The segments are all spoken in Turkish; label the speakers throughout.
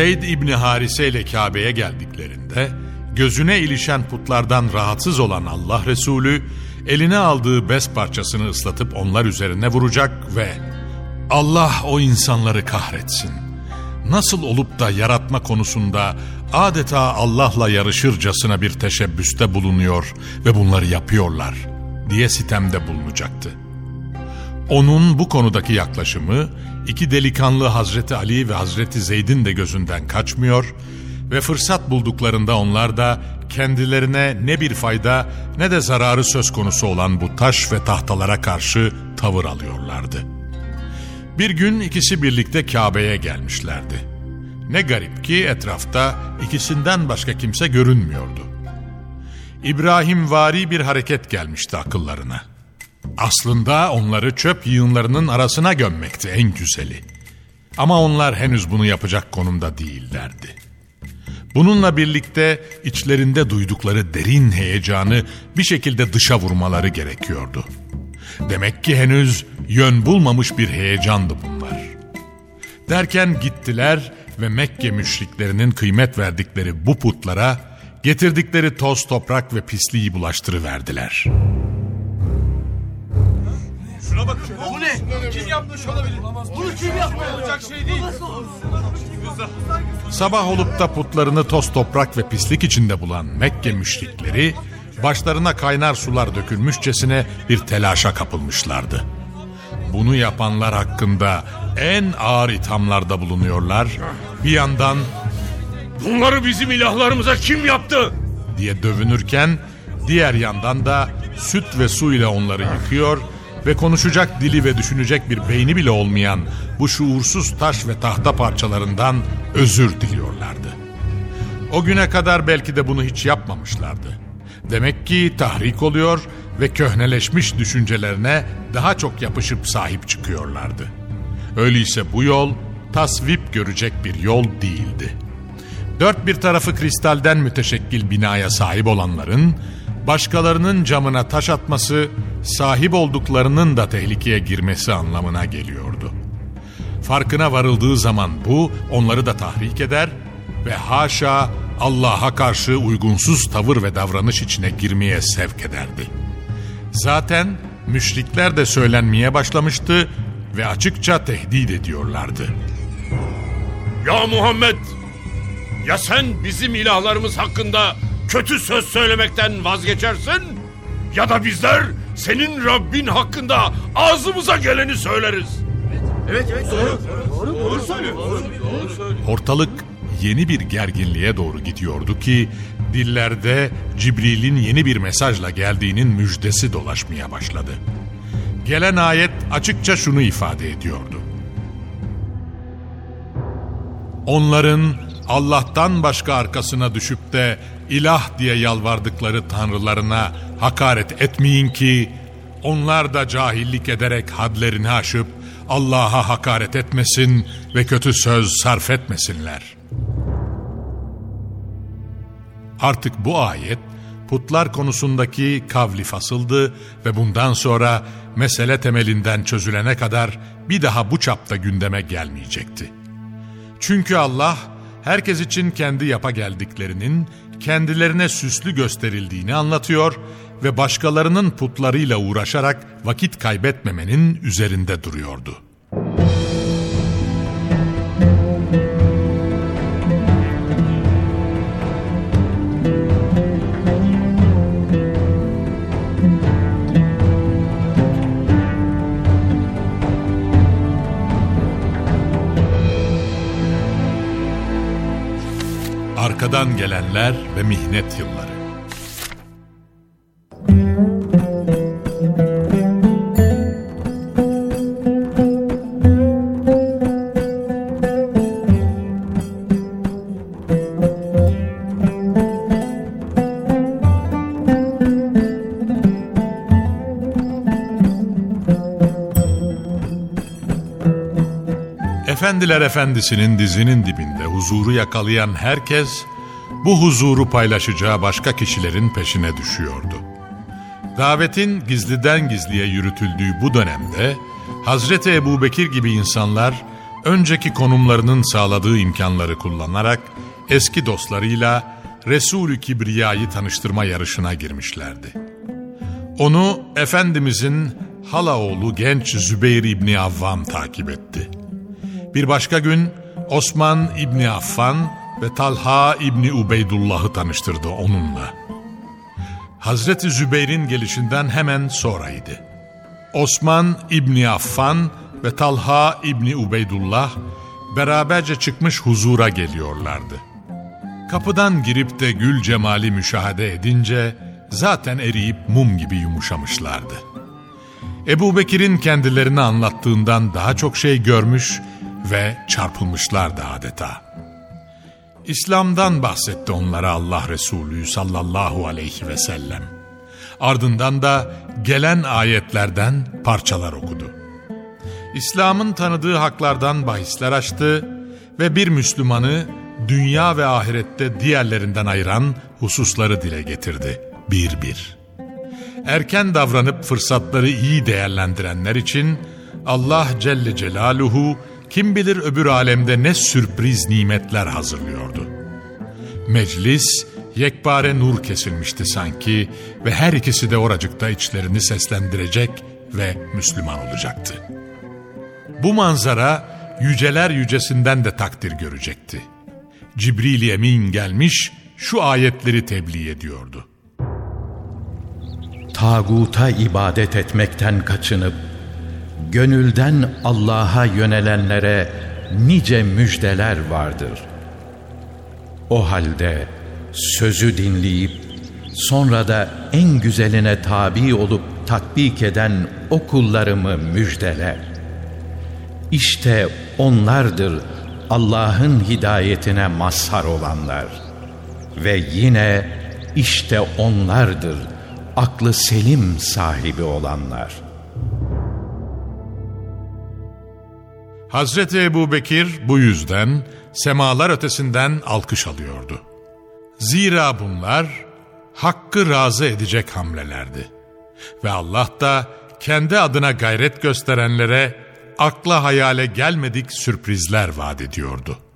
Speaker 1: Zeyd İbni Harise ile Kabe'ye geldiklerinde gözüne ilişen putlardan rahatsız olan Allah Resulü eline aldığı bez parçasını ıslatıp onlar üzerine vuracak ve Allah o insanları kahretsin. Nasıl olup da yaratma konusunda adeta Allah'la yarışırcasına bir teşebbüste bulunuyor ve bunları yapıyorlar diye sitemde bulunacaktı. Onun bu konudaki yaklaşımı iki delikanlı Hazreti Ali ve Hazreti Zeyd'in de gözünden kaçmıyor ve fırsat bulduklarında onlar da kendilerine ne bir fayda ne de zararı söz konusu olan bu taş ve tahtalara karşı tavır alıyorlardı. Bir gün ikisi birlikte Kabe'ye gelmişlerdi. Ne garip ki etrafta ikisinden başka kimse görünmüyordu. İbrahim vari bir hareket gelmişti akıllarına. Aslında onları çöp yığınlarının arasına gömmekti en güzeli. Ama onlar henüz bunu yapacak konumda değillerdi. Bununla birlikte içlerinde duydukları derin heyecanı bir şekilde dışa vurmaları gerekiyordu. Demek ki henüz yön bulmamış bir heyecandı bunlar. Derken gittiler ve Mekke müşriklerinin kıymet verdikleri bu putlara getirdikleri toz toprak ve pisliği bulaştırıverdiler.
Speaker 2: Şuna bakın. Bu ne? Kim yapmış olabilir? Bunu kim yapmış olacak şey değil.
Speaker 1: Sabah olup da putlarını toz toprak ve pislik içinde bulan Mekke müşrikleri başlarına kaynar sular dökülmüşçesine bir telaşa kapılmışlardı. Bunu yapanlar hakkında en ağır ithamlarda bulunuyorlar. Bir yandan
Speaker 2: Bunları bizim ilahlarımıza kim yaptı?
Speaker 1: diye dövünürken diğer yandan da süt ve su ile onları yıkıyor ve konuşacak dili ve düşünecek bir beyni bile olmayan bu şuursuz taş ve tahta parçalarından özür diliyorlardı. O güne kadar belki de bunu hiç yapmamışlardı. Demek ki tahrik oluyor ve köhneleşmiş düşüncelerine daha çok yapışıp sahip çıkıyorlardı. Öyleyse bu yol tasvip görecek bir yol değildi. Dört bir tarafı kristalden müteşekkil binaya sahip olanların başkalarının camına taş atması, sahip olduklarının da tehlikeye girmesi anlamına geliyordu. Farkına varıldığı zaman bu onları da tahrik eder ve haşa Allah'a karşı uygunsuz tavır ve davranış içine girmeye sevk ederdi. Zaten müşrikler de söylenmeye başlamıştı ve açıkça tehdit ediyorlardı.
Speaker 2: Ya Muhammed! Ya sen bizim ilahlarımız hakkında kötü söz söylemekten vazgeçersin ya da bizler senin Rabbin hakkında ağzımıza geleni söyleriz. Evet evet doğru. Doğru, doğru söylüyor.
Speaker 1: Ortalık yeni bir gerginliğe doğru gidiyordu ki dillerde Cibril'in yeni bir mesajla geldiğinin müjdesi dolaşmaya başladı. Gelen ayet açıkça şunu ifade ediyordu. Onların Allah'tan başka arkasına düşüp de ilah diye yalvardıkları tanrılarına hakaret etmeyin ki onlar da cahillik ederek hadlerini aşıp Allah'a hakaret etmesin ve kötü söz sarf etmesinler. Artık bu ayet putlar konusundaki kavli fasıldı ve bundan sonra mesele temelinden çözülene kadar bir daha bu çapta gündeme gelmeyecekti. Çünkü Allah herkes için kendi yapa geldiklerinin kendilerine süslü gösterildiğini anlatıyor ve başkalarının putlarıyla uğraşarak vakit kaybetmemenin üzerinde duruyordu. Arkadan gelenler ve mihnet yılları. Efendiler Efendisi'nin dizinin dibinde huzuru yakalayan herkes bu huzuru paylaşacağı başka kişilerin peşine düşüyordu. Davetin gizliden gizliye yürütüldüğü bu dönemde Hazreti Ebu Bekir gibi insanlar önceki konumlarının sağladığı imkanları kullanarak eski dostlarıyla Resulü Kibriya'yı tanıştırma yarışına girmişlerdi. Onu Efendimizin hala oğlu genç Zübeyir İbni Avvam takip etti. Bir başka gün Osman İbni Affan ve Talha İbni Ubeydullah'ı tanıştırdı onunla. Hazreti Zübeyir'in gelişinden hemen sonraydı. Osman İbni Affan ve Talha İbni Ubeydullah beraberce çıkmış huzura geliyorlardı. Kapıdan girip de gül cemali müşahede edince zaten eriyip mum gibi yumuşamışlardı. Ebu Bekir'in kendilerini anlattığından daha çok şey görmüş ve çarpılmışlardı adeta. İslam'dan bahsetti onlara Allah Resulü sallallahu aleyhi ve sellem. Ardından da gelen ayetlerden parçalar okudu. İslam'ın tanıdığı haklardan bahisler açtı ve bir Müslümanı dünya ve ahirette diğerlerinden ayıran hususları dile getirdi bir bir. Erken davranıp fırsatları iyi değerlendirenler için Allah Celle Celaluhu kim bilir öbür alemde ne sürpriz nimetler hazırlıyordu. Meclis yekpare nur kesilmişti sanki ve her ikisi de oracıkta içlerini seslendirecek ve Müslüman olacaktı. Bu manzara yüceler yücesinden de takdir görecekti. Cibril Emin gelmiş şu ayetleri tebliğ ediyordu.
Speaker 3: Tağuta ibadet etmekten kaçınıp gönülden Allah'a yönelenlere nice müjdeler vardır. O halde sözü dinleyip sonra da en güzeline tabi olup tatbik eden o kullarımı müjdeler. İşte onlardır Allah'ın hidayetine mazhar olanlar. Ve yine işte onlardır aklı selim sahibi olanlar.''
Speaker 1: Hazreti Ebu Bekir bu yüzden semalar ötesinden alkış alıyordu. Zira bunlar hakkı razı edecek hamlelerdi. Ve Allah da kendi adına gayret gösterenlere akla hayale gelmedik sürprizler vaat ediyordu.''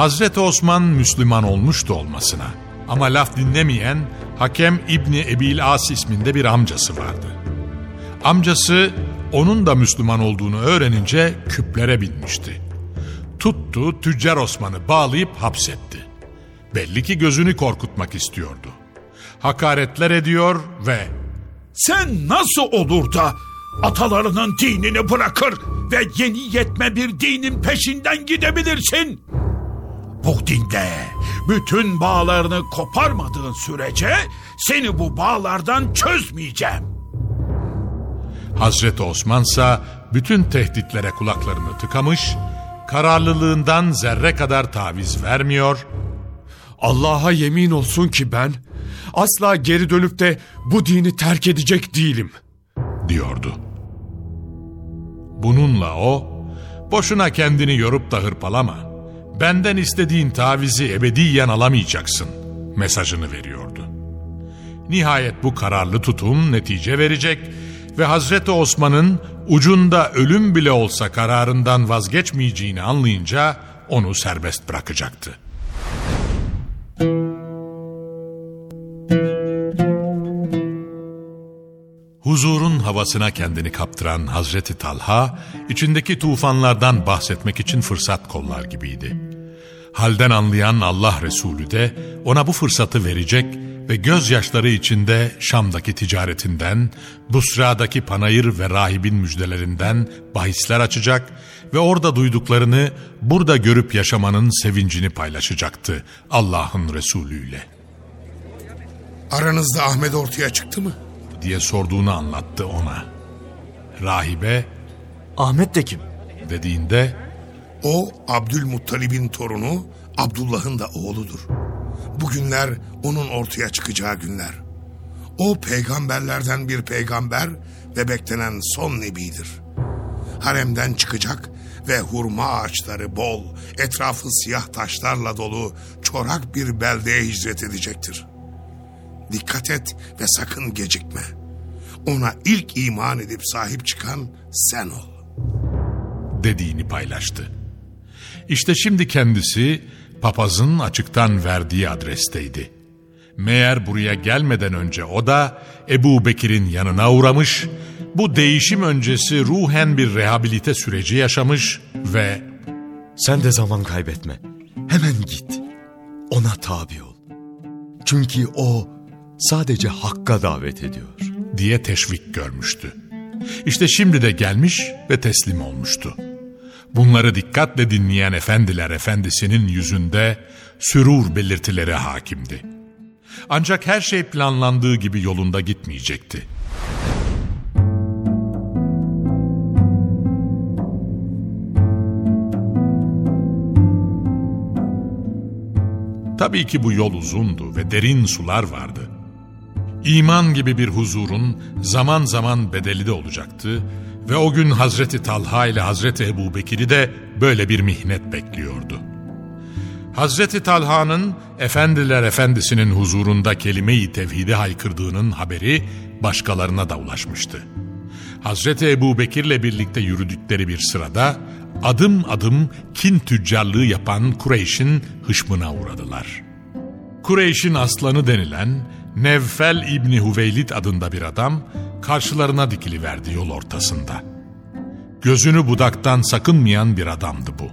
Speaker 1: Hazreti Osman Müslüman olmuştu olmasına. Ama laf dinlemeyen Hakem İbni Ebil As isminde bir amcası vardı. Amcası onun da Müslüman olduğunu öğrenince küplere binmişti. Tuttu Tüccar Osman'ı bağlayıp hapsetti. Belli ki gözünü korkutmak istiyordu. Hakaretler ediyor ve
Speaker 4: ''Sen nasıl olur da atalarının dinini bırakır ve yeni yetme bir dinin peşinden gidebilirsin?'' Bu dinde bütün bağlarını koparmadığın sürece seni bu bağlardan çözmeyeceğim.
Speaker 1: Hazreti Osmansa bütün tehditlere kulaklarını tıkamış, kararlılığından zerre kadar taviz vermiyor.
Speaker 5: Allah'a yemin olsun ki ben asla geri dönüp de bu dini terk edecek değilim.
Speaker 1: diyordu. Bununla o, boşuna kendini yorup da hırpalama. Benden istediğin tavizi ebediyen alamayacaksın mesajını veriyordu. Nihayet bu kararlı tutum netice verecek ve Hazreti Osman'ın ucunda ölüm bile olsa kararından vazgeçmeyeceğini anlayınca onu serbest bırakacaktı. Huzurun havasına kendini kaptıran Hazreti Talha, içindeki tufanlardan bahsetmek için fırsat kollar gibiydi. Halden anlayan Allah Resulü de ona bu fırsatı verecek ve gözyaşları içinde Şam'daki ticaretinden, Busra'daki panayır ve rahibin müjdelerinden bahisler açacak ve orada duyduklarını burada görüp yaşamanın sevincini paylaşacaktı Allah'ın Resulü ile.
Speaker 6: Aranızda Ahmet ortaya çıktı mı?
Speaker 1: Diye sorduğunu anlattı ona. Rahibe
Speaker 7: Ahmet de kim?
Speaker 1: dediğinde
Speaker 6: O Abdülmuttalib'in torunu Abdullah'ın da oğludur. Bugünler onun ortaya çıkacağı günler. O peygamberlerden bir peygamber ve beklenen son nebidir. Haremden çıkacak ve hurma ağaçları bol, etrafı siyah taşlarla dolu çorak bir beldeye hicret edecektir. Dikkat et ve sakın gecikme. Ona ilk iman edip sahip çıkan sen ol.
Speaker 1: dediğini paylaştı. İşte şimdi kendisi papazın açıktan verdiği adresteydi. Meğer buraya gelmeden önce o da Ebu Bekir'in yanına uğramış, bu değişim öncesi ruhen bir rehabilite süreci yaşamış ve
Speaker 7: Sen de zaman kaybetme. Hemen git. Ona tabi ol. Çünkü o sadece hakka davet ediyor.
Speaker 1: diye teşvik görmüştü. İşte şimdi de gelmiş ve teslim olmuştu. Bunları dikkatle dinleyen efendiler efendisinin yüzünde sürur belirtileri hakimdi. Ancak her şey planlandığı gibi yolunda gitmeyecekti. Tabii ki bu yol uzundu ve derin sular vardı. İman gibi bir huzurun zaman zaman bedeli de olacaktı ve o gün Hazreti Talha ile Hazreti Ebu Bekir'i de böyle bir mihnet bekliyordu. Hazreti Talha'nın Efendiler Efendisi'nin huzurunda kelime-i tevhidi haykırdığının haberi başkalarına da ulaşmıştı. Hazreti Ebu Bekir'le birlikte yürüdükleri bir sırada adım adım kin tüccarlığı yapan Kureyş'in hışmına uğradılar. Kureyş'in aslanı denilen Nevfel İbni Hüveylid adında bir adam karşılarına dikiliverdi yol ortasında. Gözünü budaktan sakınmayan bir adamdı bu.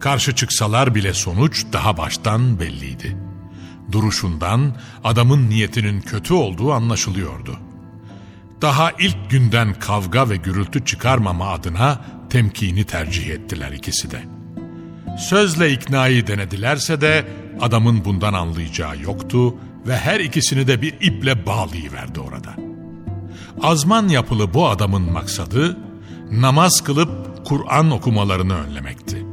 Speaker 1: Karşı çıksalar bile sonuç daha baştan belliydi. Duruşundan adamın niyetinin kötü olduğu anlaşılıyordu. Daha ilk günden kavga ve gürültü çıkarmama adına temkini tercih ettiler ikisi de. Sözle iknayı denedilerse de adamın bundan anlayacağı yoktu ve her ikisini de bir iple bağlayıverdi orada. Azman yapılı bu adamın maksadı namaz kılıp Kur'an okumalarını önlemekti.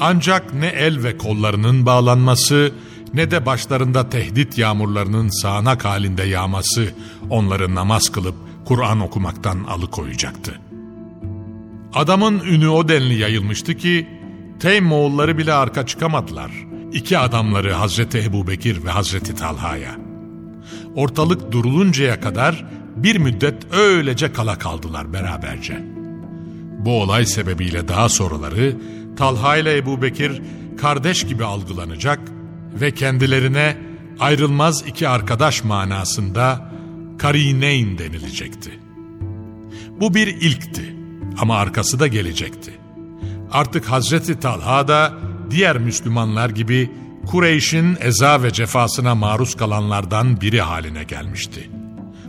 Speaker 1: Ancak ne el ve kollarının bağlanması ne de başlarında tehdit yağmurlarının sağanak halinde yağması onları namaz kılıp Kur'an okumaktan alıkoyacaktı. Adamın ünü o denli yayılmıştı ki Teymoğulları bile arka çıkamadılar. İki adamları Hazreti Ebu Bekir ve Hazreti Talha'ya. Ortalık duruluncaya kadar bir müddet öylece kala kaldılar beraberce. Bu olay sebebiyle daha sonraları Talha ile Ebu Bekir kardeş gibi algılanacak ve kendilerine ayrılmaz iki arkadaş manasında karineyn denilecekti. Bu bir ilkti ama arkası da gelecekti. Artık Hazreti Talha da diğer Müslümanlar gibi Kureyş'in eza ve cefasına maruz kalanlardan biri haline gelmişti.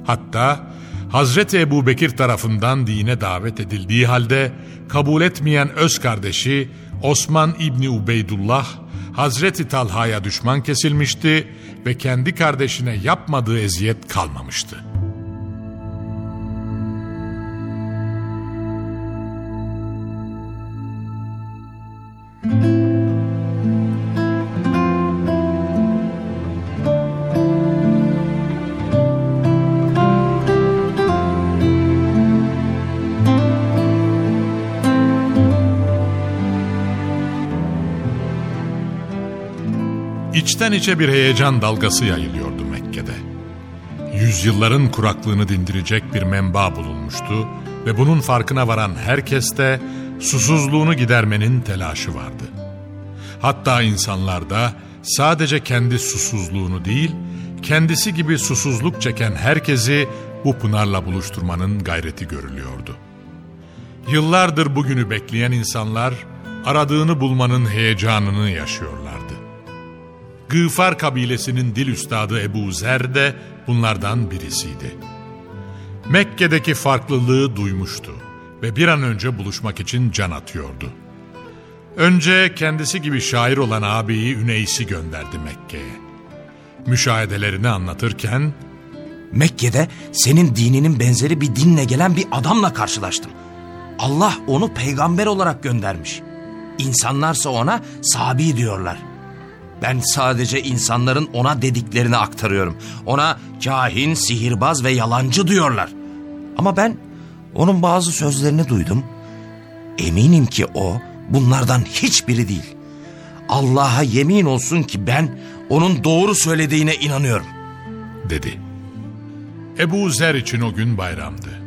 Speaker 1: Hatta Hazreti Ebu Bekir tarafından dine davet edildiği halde kabul etmeyen öz kardeşi Osman İbni Ubeydullah Hazreti Talha'ya düşman kesilmişti ve kendi kardeşine yapmadığı eziyet kalmamıştı. İçten içe bir heyecan dalgası yayılıyordu Mekke'de. Yüzyılların kuraklığını dindirecek bir menba bulunmuştu ve bunun farkına varan herkeste susuzluğunu gidermenin telaşı vardı. Hatta insanlarda sadece kendi susuzluğunu değil, kendisi gibi susuzluk çeken herkesi bu pınarla buluşturmanın gayreti görülüyordu. Yıllardır bugünü bekleyen insanlar aradığını bulmanın heyecanını yaşıyorlardı. Gıfar kabilesinin dil üstadı Ebu Zer de bunlardan birisiydi. Mekke'deki farklılığı duymuştu ve bir an önce buluşmak için can atıyordu. Önce kendisi gibi şair olan ağabeyi Üneys'i gönderdi Mekke'ye. Müşahedelerini anlatırken
Speaker 8: Mekke'de senin dininin benzeri bir dinle gelen bir adamla karşılaştım. Allah onu peygamber olarak göndermiş. İnsanlarsa ona sabi diyorlar. Ben sadece insanların ona dediklerini aktarıyorum. Ona kahin, sihirbaz ve yalancı diyorlar. Ama ben onun bazı sözlerini duydum. Eminim ki o bunlardan hiçbiri değil. Allah'a yemin olsun ki ben onun doğru söylediğine inanıyorum.
Speaker 1: dedi. Ebu Zer için o gün bayramdı.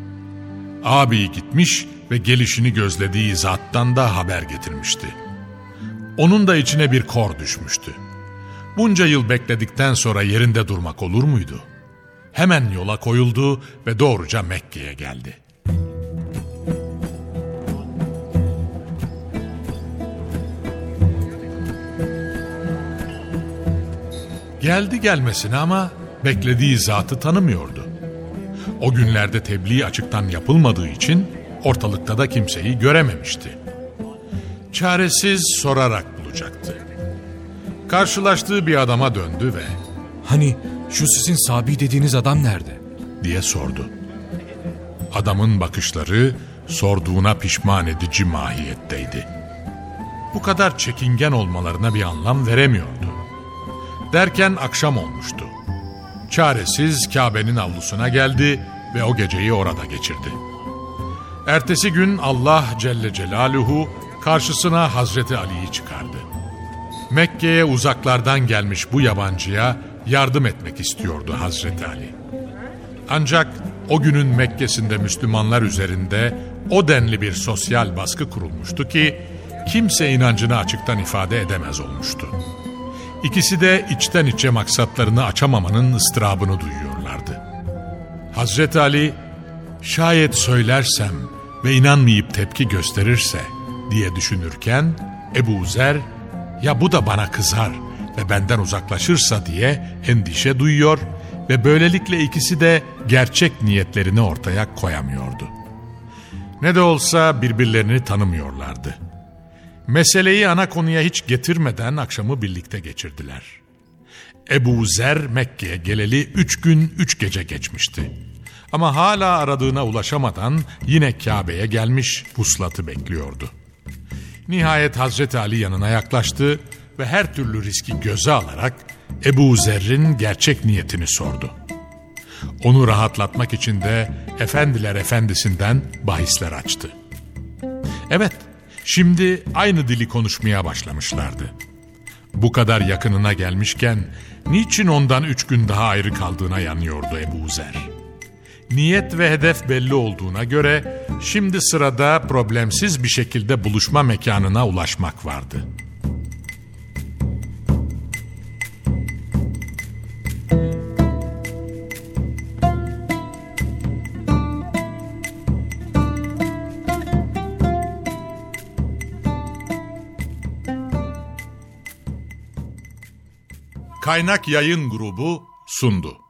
Speaker 1: Abi gitmiş ve gelişini gözlediği zattan da haber getirmişti. Onun da içine bir kor düşmüştü. Bunca yıl bekledikten sonra yerinde durmak olur muydu? Hemen yola koyuldu ve doğruca Mekke'ye geldi. Geldi gelmesine ama beklediği zatı tanımıyordu. O günlerde tebliğ açıktan yapılmadığı için ortalıkta da kimseyi görememişti. Çaresiz sorarak bulacaktı. Karşılaştığı bir adama döndü ve
Speaker 5: Hani şu sizin Sabi dediğiniz adam nerede?
Speaker 1: diye sordu. Adamın bakışları sorduğuna pişman edici mahiyetteydi. Bu kadar çekingen olmalarına bir anlam veremiyordu. Derken akşam olmuştu. Çaresiz Kabe'nin avlusuna geldi ve o geceyi orada geçirdi. Ertesi gün Allah Celle Celaluhu karşısına Hazreti Ali'yi çıkardı. Mekke'ye uzaklardan gelmiş bu yabancıya yardım etmek istiyordu Hazreti Ali. Ancak o günün Mekke'sinde Müslümanlar üzerinde o denli bir sosyal baskı kurulmuştu ki kimse inancını açıktan ifade edemez olmuştu. İkisi de içten içe maksatlarını açamamanın ıstırabını duyuyorlardı. Hazreti Ali, şayet söylersem ve inanmayıp tepki gösterirse diye düşünürken Ebu Zer, ya bu da bana kızar ve benden uzaklaşırsa diye endişe duyuyor ve böylelikle ikisi de gerçek niyetlerini ortaya koyamıyordu. Ne de olsa birbirlerini tanımıyorlardı. Meseleyi ana konuya hiç getirmeden akşamı birlikte geçirdiler. Ebu Zer Mekke'ye geleli üç gün üç gece geçmişti. Ama hala aradığına ulaşamadan yine Kabe'ye gelmiş puslatı bekliyordu. Nihayet Hazreti Ali yanına yaklaştı ve her türlü riski göze alarak Ebu Zer'in gerçek niyetini sordu. Onu rahatlatmak için de efendiler efendisinden bahisler açtı. Evet, şimdi aynı dili konuşmaya başlamışlardı. Bu kadar yakınına gelmişken niçin ondan üç gün daha ayrı kaldığına yanıyordu Ebu Zer. Niyet ve hedef belli olduğuna göre şimdi sırada problemsiz bir şekilde buluşma mekanına ulaşmak vardı. Kaynak Yayın Grubu sundu.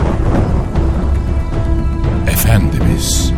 Speaker 1: Efendimiz.